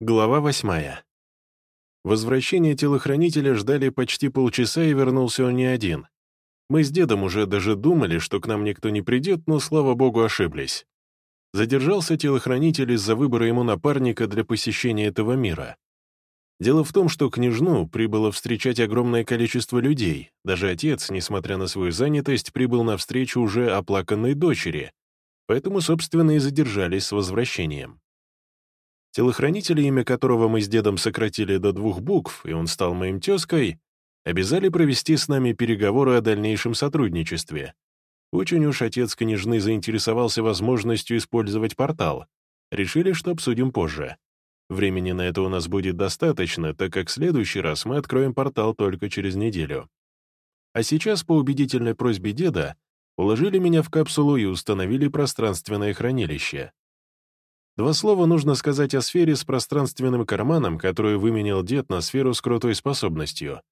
Глава восьмая. Возвращение телохранителя ждали почти полчаса, и вернулся он не один. Мы с дедом уже даже думали, что к нам никто не придет, но, слава богу, ошиблись. Задержался телохранитель из-за выбора ему напарника для посещения этого мира. Дело в том, что княжну прибыло встречать огромное количество людей. Даже отец, несмотря на свою занятость, прибыл на встречу уже оплаканной дочери. Поэтому, собственно, и задержались с возвращением. Телохранителя, имя которого мы с дедом сократили до двух букв, и он стал моим тезкой, обязали провести с нами переговоры о дальнейшем сотрудничестве. Очень уж отец княжны заинтересовался возможностью использовать портал. Решили, что обсудим позже. Времени на это у нас будет достаточно, так как в следующий раз мы откроем портал только через неделю. А сейчас, по убедительной просьбе деда, уложили меня в капсулу и установили пространственное хранилище. Два слова нужно сказать о сфере с пространственным карманом, которую выменял дед на сферу с крутой способностью.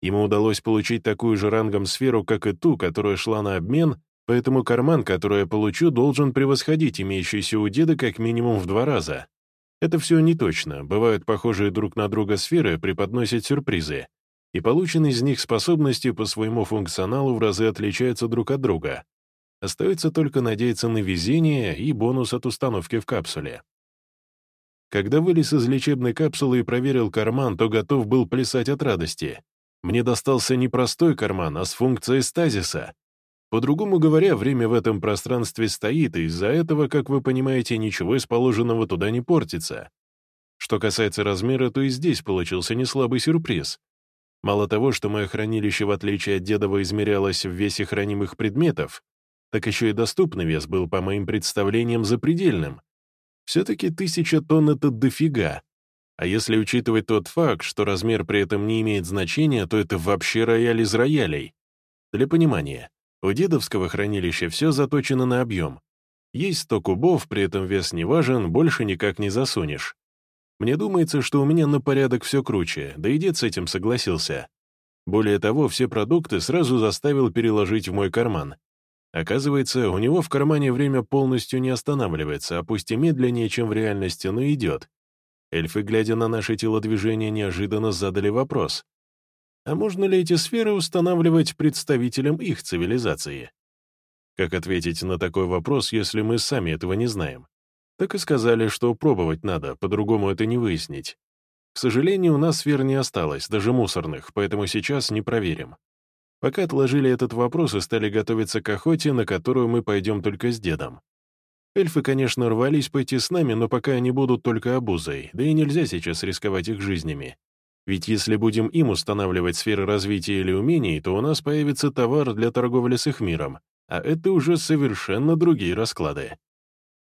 Ему удалось получить такую же рангом сферу, как и ту, которая шла на обмен, поэтому карман, который я получу, должен превосходить имеющийся у деда как минимум в два раза. Это все не точно, бывают похожие друг на друга сферы, преподносят сюрпризы, и полученные из них способности по своему функционалу в разы отличаются друг от друга. Остается только надеяться на везение и бонус от установки в капсуле. Когда вылез из лечебной капсулы и проверил карман, то готов был плясать от радости. Мне достался не простой карман, а с функцией стазиса. По-другому говоря, время в этом пространстве стоит, и из-за этого, как вы понимаете, ничего из положенного туда не портится. Что касается размера, то и здесь получился неслабый сюрприз. Мало того, что мое хранилище, в отличие от дедова, измерялось в весе хранимых предметов, так еще и доступный вес был, по моим представлениям, запредельным. Все-таки тысяча тонн — это дофига. А если учитывать тот факт, что размер при этом не имеет значения, то это вообще рояль из роялей. Для понимания, у дедовского хранилища все заточено на объем. Есть 100 кубов, при этом вес не важен, больше никак не засунешь. Мне думается, что у меня на порядок все круче, да и дед с этим согласился. Более того, все продукты сразу заставил переложить в мой карман. Оказывается, у него в кармане время полностью не останавливается, а пусть и медленнее, чем в реальности, но идет. Эльфы, глядя на наше телодвижение, неожиданно задали вопрос. А можно ли эти сферы устанавливать представителям их цивилизации? Как ответить на такой вопрос, если мы сами этого не знаем? Так и сказали, что пробовать надо, по-другому это не выяснить. К сожалению, у нас сфер не осталось, даже мусорных, поэтому сейчас не проверим. Пока отложили этот вопрос и стали готовиться к охоте, на которую мы пойдем только с дедом. Эльфы, конечно, рвались пойти с нами, но пока они будут только обузой, да и нельзя сейчас рисковать их жизнями. Ведь если будем им устанавливать сферы развития или умений, то у нас появится товар для торговли с их миром, а это уже совершенно другие расклады.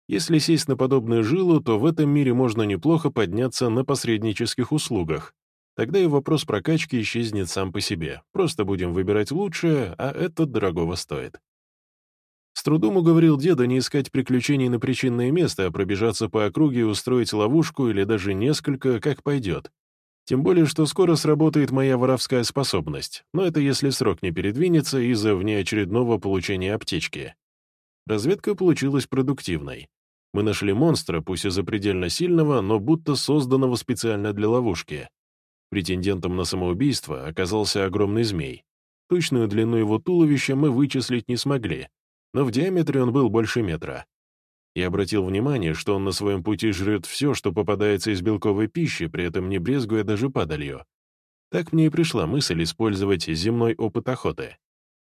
Если сесть на подобную жилу, то в этом мире можно неплохо подняться на посреднических услугах, Тогда и вопрос прокачки исчезнет сам по себе. Просто будем выбирать лучшее, а это дорогого стоит. С трудом уговорил деда не искать приключений на причинное место, а пробежаться по округе устроить ловушку или даже несколько, как пойдет. Тем более, что скоро сработает моя воровская способность, но это если срок не передвинется из-за внеочередного получения аптечки. Разведка получилась продуктивной. Мы нашли монстра, пусть и запредельно сильного, но будто созданного специально для ловушки. Претендентом на самоубийство оказался огромный змей. Точную длину его туловища мы вычислить не смогли, но в диаметре он был больше метра. Я обратил внимание, что он на своем пути жрет все, что попадается из белковой пищи, при этом не брезгуя даже падалью. Так мне и пришла мысль использовать земной опыт охоты.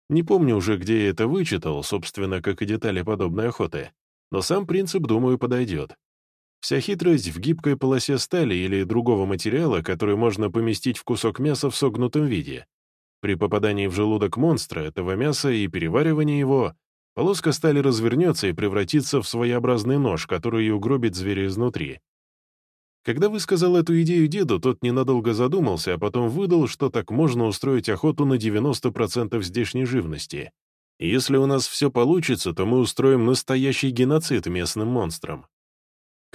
Не помню уже, где я это вычитал, собственно, как и детали подобной охоты, но сам принцип, думаю, подойдет. Вся хитрость в гибкой полосе стали или другого материала, который можно поместить в кусок мяса в согнутом виде. При попадании в желудок монстра этого мяса и переваривании его, полоска стали развернется и превратится в своеобразный нож, который и угробит зверя изнутри. Когда высказал эту идею деду, тот ненадолго задумался, а потом выдал, что так можно устроить охоту на 90% здешней живности. Если у нас все получится, то мы устроим настоящий геноцид местным монстрам.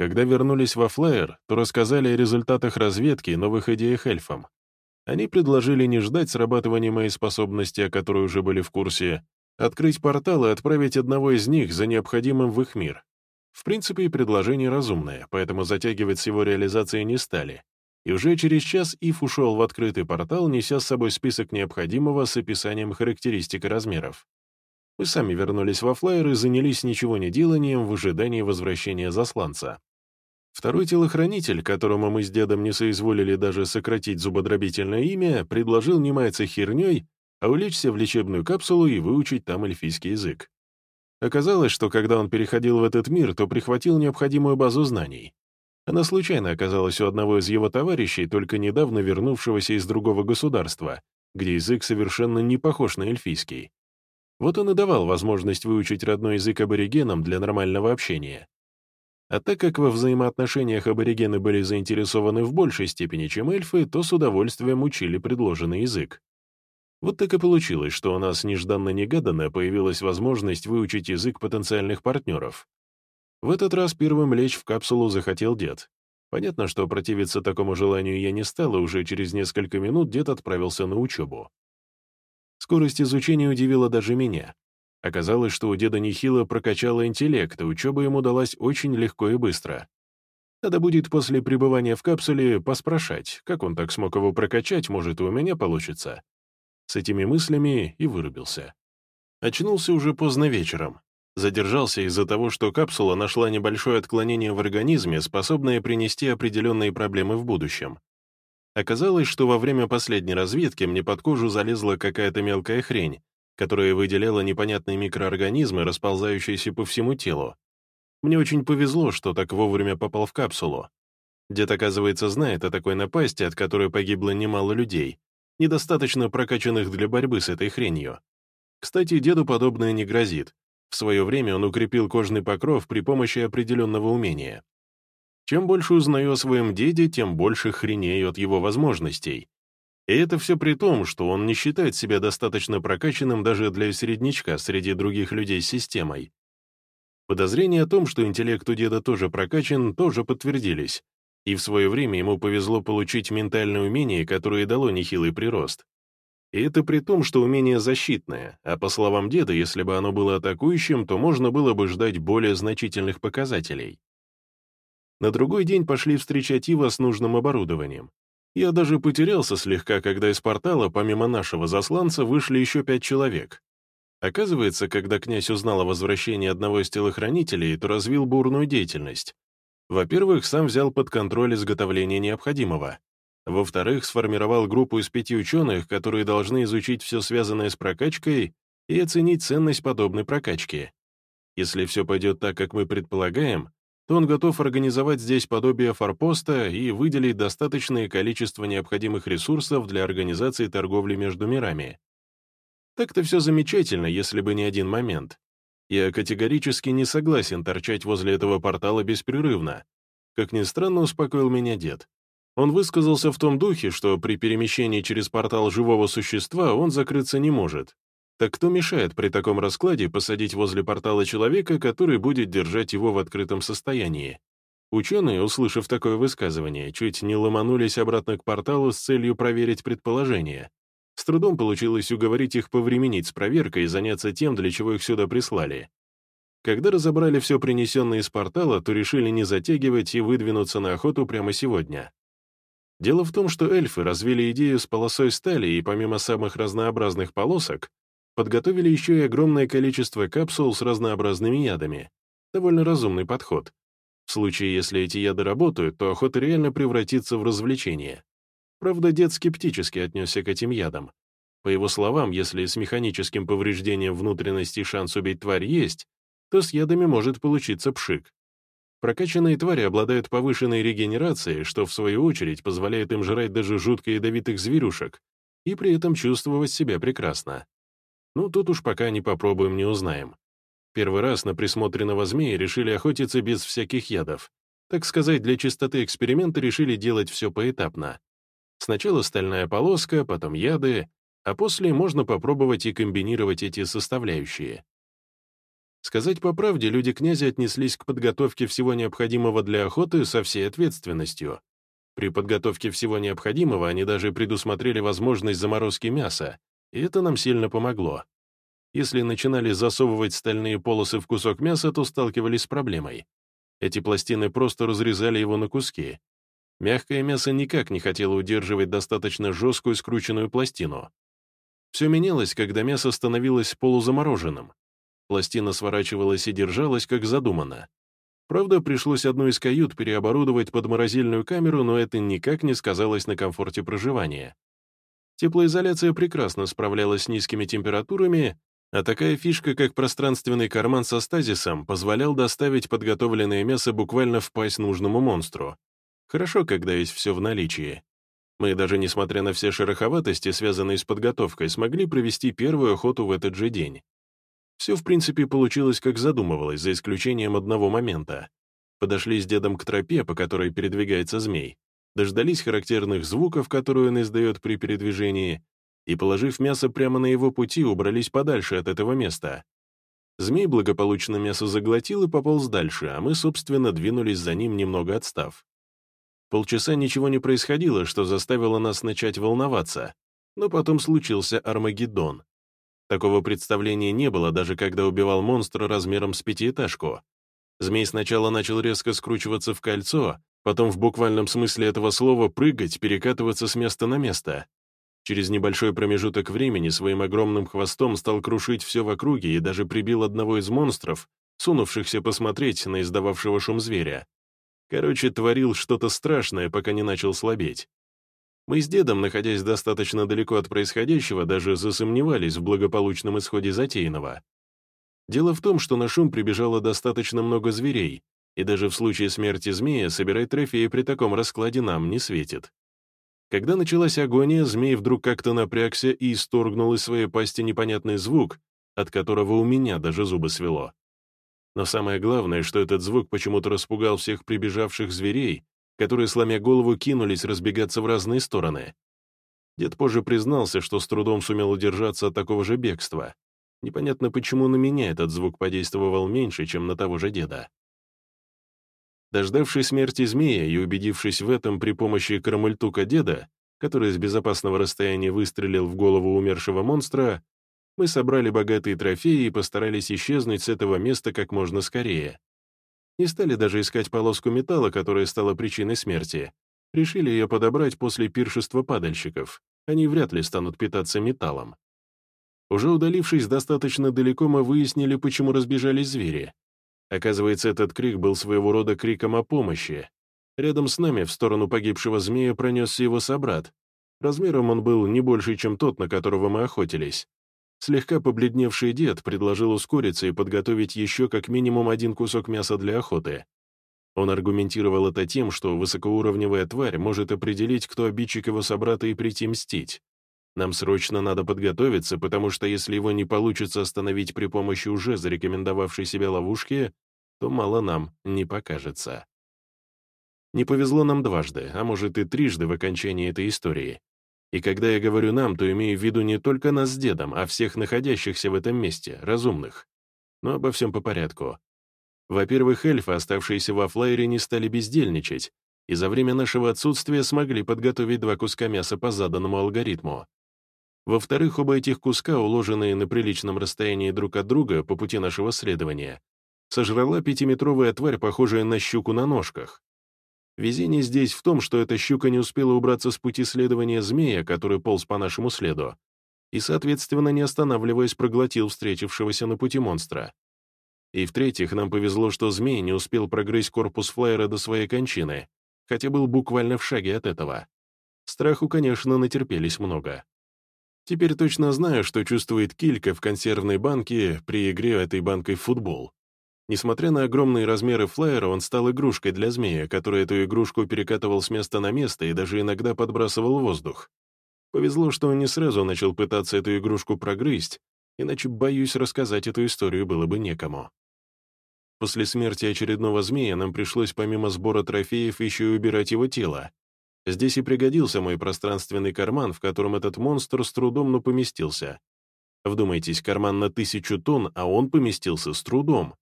Когда вернулись во флайер, то рассказали о результатах разведки и новых идеях эльфам. Они предложили не ждать срабатывания моей способности, о которой уже были в курсе, открыть портал и отправить одного из них за необходимым в их мир. В принципе, предложение разумное, поэтому затягивать с его реализацией не стали. И уже через час Ив ушел в открытый портал, неся с собой список необходимого с описанием характеристик и размеров. Мы сами вернулись во флайер и занялись ничего не деланием в ожидании возвращения засланца. Второй телохранитель, которому мы с дедом не соизволили даже сократить зубодробительное имя, предложил не маяться херней, а улечься в лечебную капсулу и выучить там эльфийский язык. Оказалось, что когда он переходил в этот мир, то прихватил необходимую базу знаний. Она случайно оказалась у одного из его товарищей, только недавно вернувшегося из другого государства, где язык совершенно не похож на эльфийский. Вот он и давал возможность выучить родной язык аборигенам для нормального общения. А так как во взаимоотношениях аборигены были заинтересованы в большей степени, чем эльфы, то с удовольствием учили предложенный язык. Вот так и получилось, что у нас нежданно-негаданно появилась возможность выучить язык потенциальных партнеров. В этот раз первым лечь в капсулу захотел дед. Понятно, что противиться такому желанию я не стал, и уже через несколько минут дед отправился на учебу. Скорость изучения удивила даже меня. Оказалось, что у деда нехило прокачало интеллект, и учеба ему далась очень легко и быстро. Надо будет после пребывания в капсуле поспрашать, как он так смог его прокачать, может, и у меня получится. С этими мыслями и вырубился. Очнулся уже поздно вечером. Задержался из-за того, что капсула нашла небольшое отклонение в организме, способное принести определенные проблемы в будущем. Оказалось, что во время последней разведки мне под кожу залезла какая-то мелкая хрень, которая выделяла непонятные микроорганизмы, расползающиеся по всему телу. Мне очень повезло, что так вовремя попал в капсулу. Дед, оказывается, знает о такой напасти, от которой погибло немало людей, недостаточно прокачанных для борьбы с этой хренью. Кстати, деду подобное не грозит. В свое время он укрепил кожный покров при помощи определенного умения. Чем больше узнаю о своем деде, тем больше хренею от его возможностей. И это все при том, что он не считает себя достаточно прокачанным даже для середнячка среди других людей с системой. Подозрения о том, что интеллект у деда тоже прокачан, тоже подтвердились, и в свое время ему повезло получить ментальное умение, которое дало нехилый прирост. И это при том, что умение защитное, а по словам деда, если бы оно было атакующим, то можно было бы ждать более значительных показателей. На другой день пошли встречать Ива с нужным оборудованием. Я даже потерялся слегка, когда из портала, помимо нашего засланца, вышли еще пять человек. Оказывается, когда князь узнал о возвращении одного из телохранителей, то развил бурную деятельность. Во-первых, сам взял под контроль изготовление необходимого. Во-вторых, сформировал группу из пяти ученых, которые должны изучить все связанное с прокачкой и оценить ценность подобной прокачки. Если все пойдет так, как мы предполагаем, то он готов организовать здесь подобие форпоста и выделить достаточное количество необходимых ресурсов для организации торговли между мирами. Так-то все замечательно, если бы не один момент. Я категорически не согласен торчать возле этого портала беспрерывно. Как ни странно, успокоил меня дед. Он высказался в том духе, что при перемещении через портал живого существа он закрыться не может, так кто мешает при таком раскладе посадить возле портала человека, который будет держать его в открытом состоянии? Ученые, услышав такое высказывание, чуть не ломанулись обратно к порталу с целью проверить предположение. С трудом получилось уговорить их повременить с проверкой и заняться тем, для чего их сюда прислали. Когда разобрали все принесенное из портала, то решили не затягивать и выдвинуться на охоту прямо сегодня. Дело в том, что эльфы развили идею с полосой стали, и помимо самых разнообразных полосок, Подготовили еще и огромное количество капсул с разнообразными ядами. Довольно разумный подход. В случае, если эти яды работают, то охота реально превратится в развлечение. Правда, дед скептически отнесся к этим ядам. По его словам, если с механическим повреждением внутренности шанс убить тварь есть, то с ядами может получиться пшик. Прокачанные твари обладают повышенной регенерацией, что в свою очередь позволяет им жрать даже жутко ядовитых зверюшек и при этом чувствовать себя прекрасно. Ну, тут уж пока не попробуем, не узнаем. Первый раз на присмотренного змея решили охотиться без всяких ядов. Так сказать, для чистоты эксперимента решили делать все поэтапно. Сначала стальная полоска, потом яды, а после можно попробовать и комбинировать эти составляющие. Сказать по правде, люди князя отнеслись к подготовке всего необходимого для охоты со всей ответственностью. При подготовке всего необходимого они даже предусмотрели возможность заморозки мяса, и это нам сильно помогло. Если начинали засовывать стальные полосы в кусок мяса, то сталкивались с проблемой. Эти пластины просто разрезали его на куски. Мягкое мясо никак не хотело удерживать достаточно жесткую скрученную пластину. Все менялось, когда мясо становилось полузамороженным. Пластина сворачивалась и держалась, как задумано. Правда, пришлось одну из кают переоборудовать под морозильную камеру, но это никак не сказалось на комфорте проживания. Теплоизоляция прекрасно справлялась с низкими температурами, а такая фишка, как пространственный карман со стазисом, позволял доставить подготовленное мясо буквально в пасть нужному монстру. Хорошо, когда есть все в наличии. Мы, даже несмотря на все шероховатости, связанные с подготовкой, смогли провести первую охоту в этот же день. Все, в принципе, получилось, как задумывалось, за исключением одного момента. Подошли с дедом к тропе, по которой передвигается змей, дождались характерных звуков, которые он издает при передвижении, и, положив мясо прямо на его пути, убрались подальше от этого места. Змей благополучно мясо заглотил и пополз дальше, а мы, собственно, двинулись за ним, немного отстав. Полчаса ничего не происходило, что заставило нас начать волноваться, но потом случился Армагеддон. Такого представления не было, даже когда убивал монстра размером с пятиэтажку. Змей сначала начал резко скручиваться в кольцо, потом в буквальном смысле этого слова прыгать, перекатываться с места на место. Через небольшой промежуток времени своим огромным хвостом стал крушить все в округе и даже прибил одного из монстров, сунувшихся посмотреть на издававшего шум зверя. Короче, творил что-то страшное, пока не начал слабеть. Мы с дедом, находясь достаточно далеко от происходящего, даже засомневались в благополучном исходе затеянного. Дело в том, что на шум прибежало достаточно много зверей, и даже в случае смерти змея собирать трофеи при таком раскладе нам не светит. Когда началась агония, змей вдруг как-то напрягся и исторгнул из своей пасти непонятный звук, от которого у меня даже зубы свело. Но самое главное, что этот звук почему-то распугал всех прибежавших зверей которые, сломя голову, кинулись разбегаться в разные стороны. Дед позже признался, что с трудом сумел удержаться от такого же бегства. Непонятно, почему на меня этот звук подействовал меньше, чем на того же деда. Дождавшись смерти змея и убедившись в этом при помощи карамультука деда, который с безопасного расстояния выстрелил в голову умершего монстра, мы собрали богатые трофеи и постарались исчезнуть с этого места как можно скорее. Не стали даже искать полоску металла, которая стала причиной смерти. Решили ее подобрать после пиршества падальщиков. Они вряд ли станут питаться металлом. Уже удалившись достаточно далеко, мы выяснили, почему разбежались звери. Оказывается, этот крик был своего рода криком о помощи. Рядом с нами, в сторону погибшего змея, пронесся его собрат. Размером он был не больше, чем тот, на которого мы охотились. Слегка побледневший дед предложил ускориться и подготовить еще как минимум один кусок мяса для охоты. Он аргументировал это тем, что высокоуровневая тварь может определить, кто обидчик его собрата и прийти мстить. Нам срочно надо подготовиться, потому что если его не получится остановить при помощи уже зарекомендовавшей себя ловушки, то мало нам не покажется. Не повезло нам дважды, а может и трижды в окончании этой истории. И когда я говорю «нам», то имею в виду не только нас с дедом, а всех находящихся в этом месте, разумных. Но обо всем по порядку. Во-первых, эльфы, оставшиеся во флайере, не стали бездельничать, и за время нашего отсутствия смогли подготовить два куска мяса по заданному алгоритму. Во-вторых, оба этих куска, уложенные на приличном расстоянии друг от друга по пути нашего следования, сожрала пятиметровая тварь, похожая на щуку на ножках. Везение здесь в том, что эта щука не успела убраться с пути следования змея, который полз по нашему следу, и, соответственно, не останавливаясь, проглотил встретившегося на пути монстра. И в-третьих, нам повезло, что змей не успел прогрызть корпус флайера до своей кончины, хотя был буквально в шаге от этого. Страху, конечно, натерпелись много. Теперь точно знаю, что чувствует килька в консервной банке при игре этой банкой в футбол. Несмотря на огромные размеры флайера, он стал игрушкой для змея, который эту игрушку перекатывал с места на место и даже иногда подбрасывал воздух. Повезло, что он не сразу начал пытаться эту игрушку прогрызть, иначе, боюсь, рассказать эту историю было бы некому. После смерти очередного змея нам пришлось помимо сбора трофеев еще и убирать его тело. Здесь и пригодился мой пространственный карман, в котором этот монстр с трудом, но поместился. Вдумайтесь, карман на тысячу тонн, а он поместился с трудом.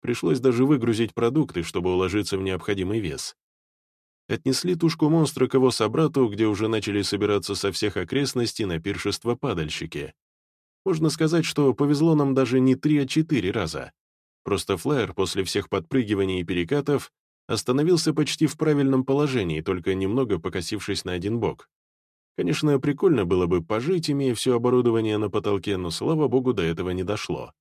Пришлось даже выгрузить продукты, чтобы уложиться в необходимый вес. Отнесли тушку монстра к его собрату, где уже начали собираться со всех окрестностей на пиршество падальщики. Можно сказать, что повезло нам даже не три, а четыре раза. Просто флайер после всех подпрыгиваний и перекатов остановился почти в правильном положении, только немного покосившись на один бок. Конечно, прикольно было бы пожить, имея все оборудование на потолке, но, слава богу, до этого не дошло.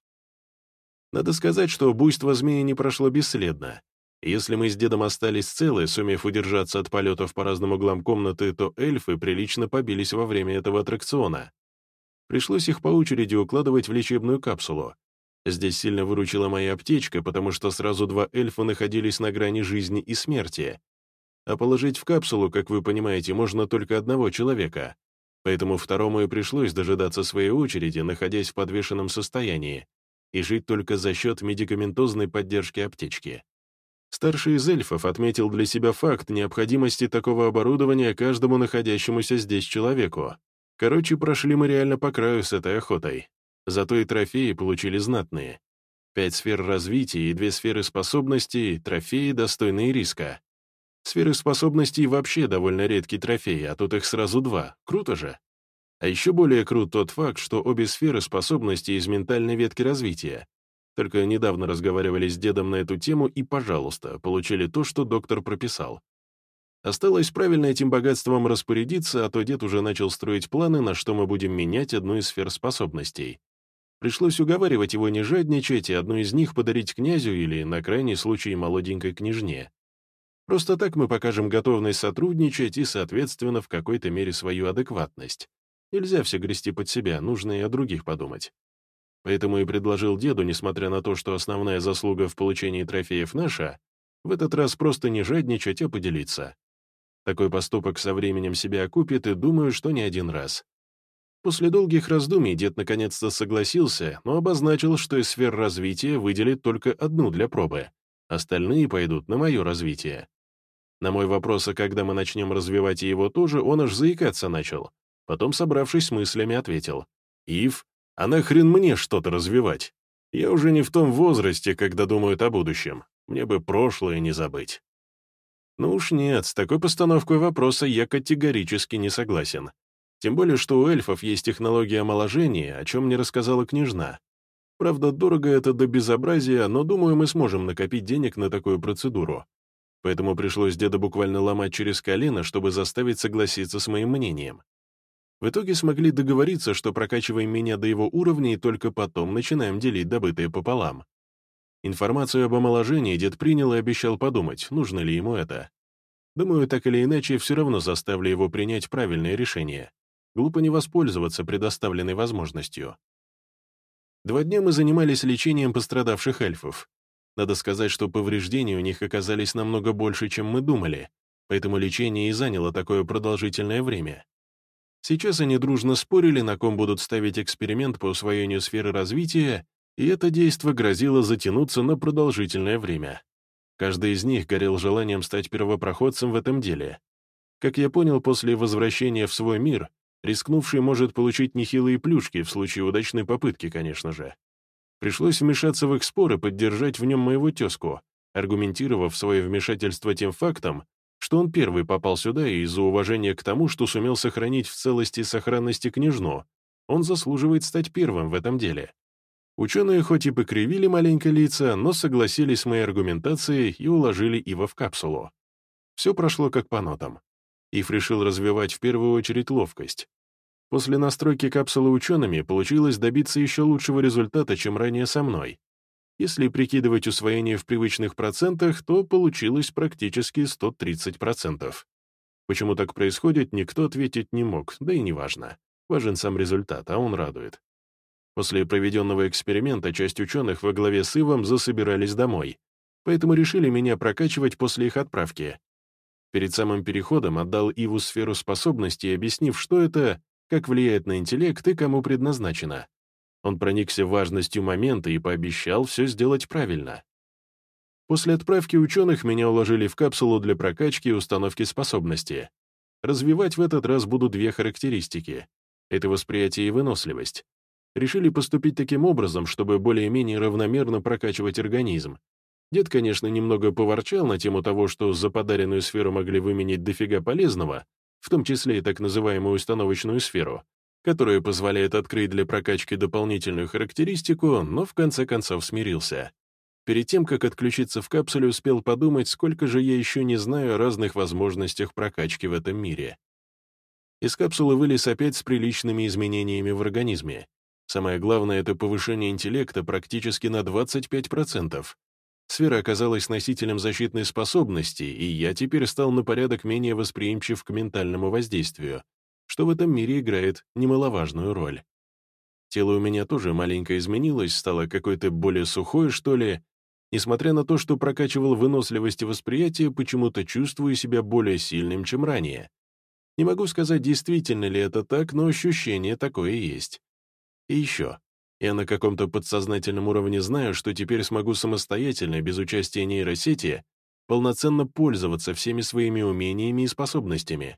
Надо сказать, что буйство змеи не прошло бесследно. Если мы с дедом остались целы, сумев удержаться от полетов по разным углам комнаты, то эльфы прилично побились во время этого аттракциона. Пришлось их по очереди укладывать в лечебную капсулу. Здесь сильно выручила моя аптечка, потому что сразу два эльфа находились на грани жизни и смерти. А положить в капсулу, как вы понимаете, можно только одного человека. Поэтому второму и пришлось дожидаться своей очереди, находясь в подвешенном состоянии, и жить только за счет медикаментозной поддержки аптечки. Старший из эльфов отметил для себя факт необходимости такого оборудования каждому находящемуся здесь человеку. Короче, прошли мы реально по краю с этой охотой. Зато и трофеи получили знатные. Пять сфер развития и две сферы способностей — трофеи, достойные риска. Сферы способностей вообще довольно редкий трофей, а тут их сразу два. Круто же. А еще более крут тот факт, что обе сферы способностей из ментальной ветки развития. Только недавно разговаривали с дедом на эту тему и, пожалуйста, получили то, что доктор прописал. Осталось правильно этим богатством распорядиться, а то дед уже начал строить планы, на что мы будем менять одну из сфер способностей. Пришлось уговаривать его не жадничать и одну из них подарить князю или, на крайний случай, молоденькой княжне. Просто так мы покажем готовность сотрудничать и, соответственно, в какой-то мере свою адекватность. Нельзя все грести под себя, нужно и о других подумать. Поэтому и предложил деду, несмотря на то, что основная заслуга в получении трофеев наша, в этот раз просто не жадничать, а поделиться. Такой поступок со временем себя окупит, и думаю, что не один раз. После долгих раздумий дед наконец-то согласился, но обозначил, что из сфер развития выделит только одну для пробы. Остальные пойдут на мое развитие. На мой вопрос, а когда мы начнем развивать его тоже, он аж заикаться начал. Потом, собравшись с мыслями, ответил. «Ив, а нахрен мне что-то развивать? Я уже не в том возрасте, когда думают о будущем. Мне бы прошлое не забыть». Ну уж нет, с такой постановкой вопроса я категорически не согласен. Тем более, что у эльфов есть технология омоложения, о чем мне рассказала княжна. Правда, дорого это до безобразия, но думаю, мы сможем накопить денег на такую процедуру. Поэтому пришлось деда буквально ломать через колено, чтобы заставить согласиться с моим мнением. В итоге смогли договориться, что прокачиваем меня до его уровня и только потом начинаем делить добытые пополам. Информацию об омоложении дед принял и обещал подумать, нужно ли ему это. Думаю, так или иначе, все равно заставлю его принять правильное решение. Глупо не воспользоваться предоставленной возможностью. Два дня мы занимались лечением пострадавших эльфов. Надо сказать, что повреждения у них оказались намного больше, чем мы думали, поэтому лечение и заняло такое продолжительное время. Сейчас они дружно спорили, на ком будут ставить эксперимент по усвоению сферы развития, и это действо грозило затянуться на продолжительное время. Каждый из них горел желанием стать первопроходцем в этом деле. Как я понял, после возвращения в свой мир, рискнувший может получить нехилые плюшки в случае удачной попытки, конечно же. Пришлось вмешаться в их споры, поддержать в нем моего тезку, аргументировав свое вмешательство тем фактом, что он первый попал сюда и из-за уважения к тому, что сумел сохранить в целости и сохранности княжну, он заслуживает стать первым в этом деле. Ученые хоть и покривили маленько лица, но согласились с моей аргументацией и уложили Ива в капсулу. Все прошло как по нотам. Ив решил развивать в первую очередь ловкость. После настройки капсулы учеными получилось добиться еще лучшего результата, чем ранее со мной. Если прикидывать усвоение в привычных процентах, то получилось практически 130%. Почему так происходит, никто ответить не мог, да и неважно. Важен сам результат, а он радует. После проведенного эксперимента часть ученых во главе с Ивом засобирались домой, поэтому решили меня прокачивать после их отправки. Перед самым переходом отдал Иву сферу способностей, объяснив, что это, как влияет на интеллект и кому предназначено. Он проникся важностью момента и пообещал все сделать правильно. После отправки ученых меня уложили в капсулу для прокачки и установки способности. Развивать в этот раз буду две характеристики. Это восприятие и выносливость. Решили поступить таким образом, чтобы более-менее равномерно прокачивать организм. Дед, конечно, немного поворчал на тему того, что за подаренную сферу могли выменить дофига полезного, в том числе и так называемую установочную сферу, которая позволяет открыть для прокачки дополнительную характеристику, но в конце концов смирился. Перед тем, как отключиться в капсуле, успел подумать, сколько же я еще не знаю о разных возможностях прокачки в этом мире. Из капсулы вылез опять с приличными изменениями в организме. Самое главное — это повышение интеллекта практически на 25%. Сфера оказалась носителем защитной способности, и я теперь стал на порядок менее восприимчив к ментальному воздействию, что в этом мире играет немаловажную роль. Тело у меня тоже маленько изменилось, стало какое-то более сухое, что ли, Несмотря на то, что прокачивал выносливость и восприятие, почему-то чувствую себя более сильным, чем ранее. Не могу сказать, действительно ли это так, но ощущение такое есть. И еще. Я на каком-то подсознательном уровне знаю, что теперь смогу самостоятельно, без участия нейросети, полноценно пользоваться всеми своими умениями и способностями.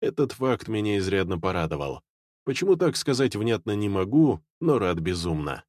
Этот факт меня изрядно порадовал. Почему так сказать внятно не могу, но рад безумно.